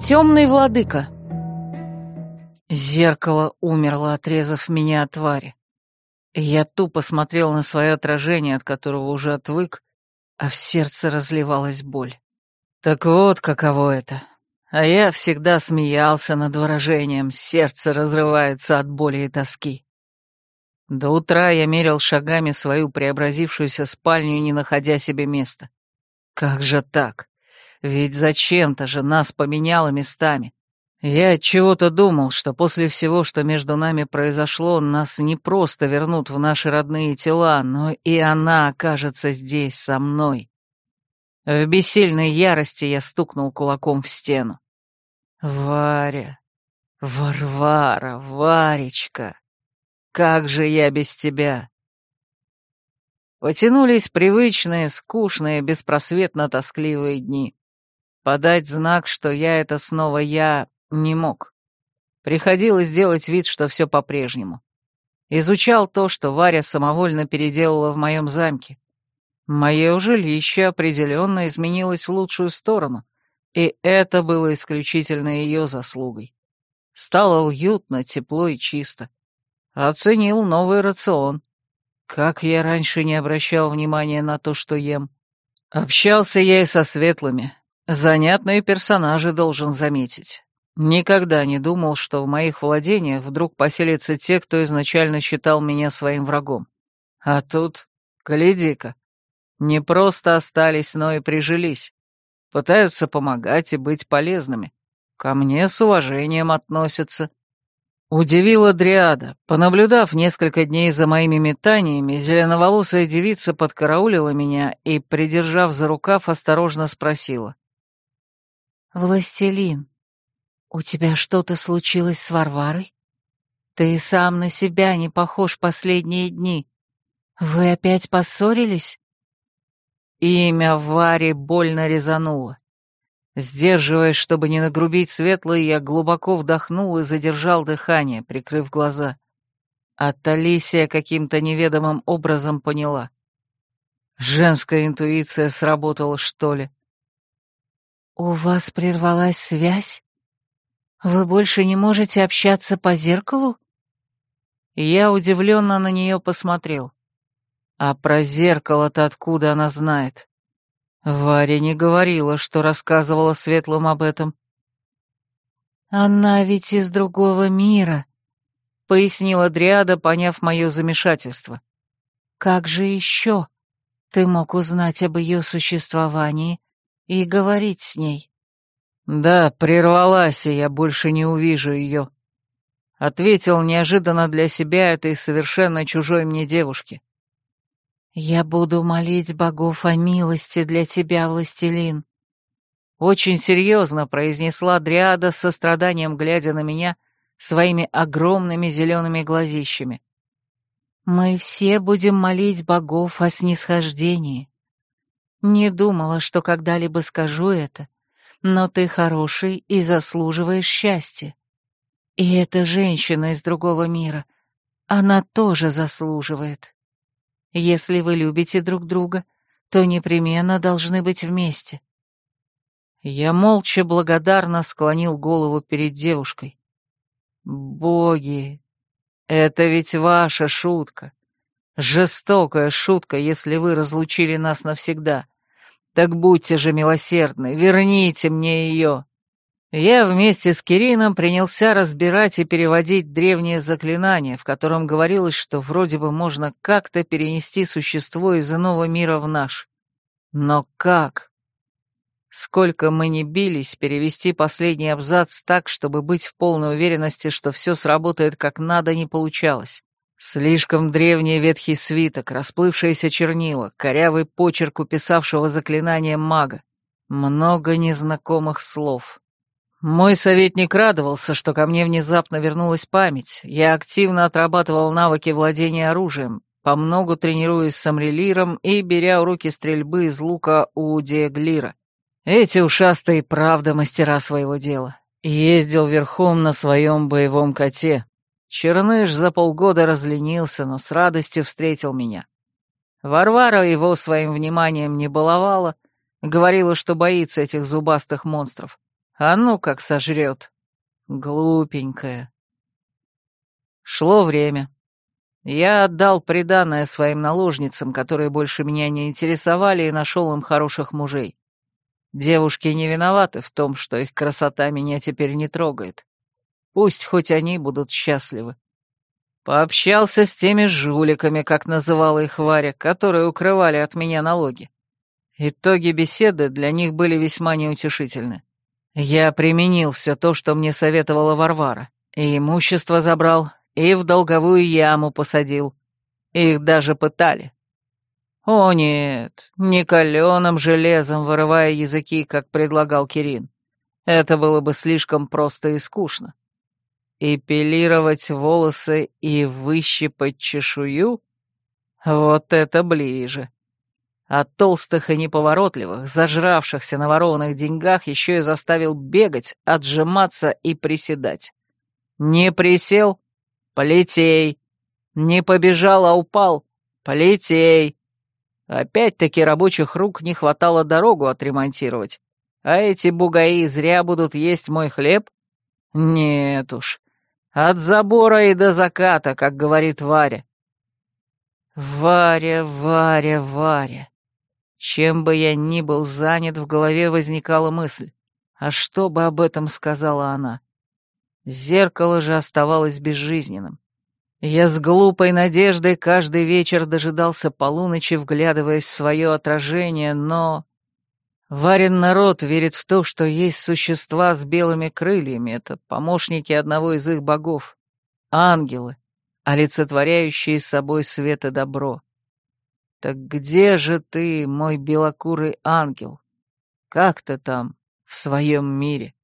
Темный владыка. Зеркало умерло, отрезав меня от твари. Я тупо смотрел на свое отражение, от которого уже отвык, а в сердце разливалась боль. Так вот, каково это. А я всегда смеялся над выражением «сердце разрывается от боли и тоски». До утра я мерил шагами свою преобразившуюся спальню, не находя себе места. Как же так? Ведь зачем-то же нас поменяло местами. Я чего-то думал, что после всего, что между нами произошло, нас не просто вернут в наши родные тела, но и она окажется здесь, со мной. В бессильной ярости я стукнул кулаком в стену. «Варя, Варвара, Варечка, как же я без тебя?» Потянулись привычные, скучные, беспросветно тоскливые дни. Подать знак, что я — это снова я, не мог. Приходилось делать вид, что все по-прежнему. Изучал то, что Варя самовольно переделала в моем замке. Мое жилище определенно изменилось в лучшую сторону, и это было исключительно ее заслугой. Стало уютно, тепло и чисто. Оценил новый рацион. Как я раньше не обращал внимания на то, что ем. Общался я и со светлыми. Занятные персонажи должен заметить. Никогда не думал, что в моих владениях вдруг поселятся те, кто изначально считал меня своим врагом. А тут, гляди-ка, не просто остались, но и прижились. Пытаются помогать и быть полезными. Ко мне с уважением относятся. Удивила Дриада. Понаблюдав несколько дней за моими метаниями, зеленоволосая девица подкараулила меня и, придержав за рукав, осторожно спросила. «Властелин, «У тебя что-то случилось с Варварой? Ты сам на себя не похож последние дни. Вы опять поссорились?» Имя Варе больно резануло. Сдерживаясь, чтобы не нагрубить светлый, я глубоко вдохнул и задержал дыхание, прикрыв глаза. А Талисия каким-то неведомым образом поняла. Женская интуиция сработала, что ли? «У вас прервалась связь?» «Вы больше не можете общаться по зеркалу?» Я удивленно на нее посмотрел. А про зеркало-то откуда она знает? Варя не говорила, что рассказывала Светлым об этом. «Она ведь из другого мира», — пояснила Дриада, поняв мое замешательство. «Как же еще ты мог узнать об ее существовании и говорить с ней?» «Да, прервалась, и я больше не увижу ее», — ответил неожиданно для себя этой совершенно чужой мне девушке. «Я буду молить богов о милости для тебя, властелин», — очень серьезно произнесла Дриада с состраданием, глядя на меня своими огромными зелеными глазищами. «Мы все будем молить богов о снисхождении. Не думала, что когда-либо скажу это, но ты хороший и заслуживаешь счастья. И эта женщина из другого мира, она тоже заслуживает. Если вы любите друг друга, то непременно должны быть вместе. Я молча благодарно склонил голову перед девушкой. Боги, это ведь ваша шутка. Жестокая шутка, если вы разлучили нас навсегда. Так будьте же милосердны, верните мне ее. Я вместе с Кирином принялся разбирать и переводить древнее заклинание, в котором говорилось, что вроде бы можно как-то перенести существо из иного мира в наш. Но как? Сколько мы не бились перевести последний абзац так, чтобы быть в полной уверенности, что все сработает как надо, не получалось. Слишком древний ветхий свиток, расплывшиеся чернила, корявый почерк уписавшего заклинание мага. Много незнакомых слов. Мой советник радовался, что ко мне внезапно вернулась память. Я активно отрабатывал навыки владения оружием, по многу тренируясь с Амрелиром и беря уроки стрельбы из лука у Диэглира. Эти ушастые правда мастера своего дела. Ездил верхом на своем боевом коте, Черныш за полгода разленился, но с радостью встретил меня. Варвара его своим вниманием не баловала, говорила, что боится этих зубастых монстров. А ну как сожрет. Глупенькая. Шло время. Я отдал приданное своим наложницам, которые больше меня не интересовали, и нашел им хороших мужей. Девушки не виноваты в том, что их красота меня теперь не трогает. Пусть хоть они будут счастливы. Пообщался с теми жуликами, как называла их Варя, которые укрывали от меня налоги. Итоги беседы для них были весьма неутешительны. Я применил все то, что мне советовала Варвара, и имущество забрал, и в долговую яму посадил. Их даже пытали. О нет, не каленым железом вырывая языки, как предлагал Кирин. Это было бы слишком просто и скучно. Эпилировать волосы и выщипать чешую? Вот это ближе. От толстых и неповоротливых, зажравшихся на ворованных деньгах еще и заставил бегать, отжиматься и приседать. Не присел? Полетей. Не побежал, а упал? Полетей. Опять-таки рабочих рук не хватало дорогу отремонтировать. А эти бугаи зря будут есть мой хлеб? Нет уж. От забора и до заката, как говорит Варя. Варя, Варя, Варя. Чем бы я ни был занят, в голове возникала мысль. А что бы об этом сказала она? Зеркало же оставалось безжизненным. Я с глупой надеждой каждый вечер дожидался полуночи, вглядываясь в свое отражение, но... Варен народ верит в то, что есть существа с белыми крыльями, это помощники одного из их богов, ангелы, олицетворяющие собой свет и добро. Так где же ты, мой белокурый ангел? Как ты там, в своем мире?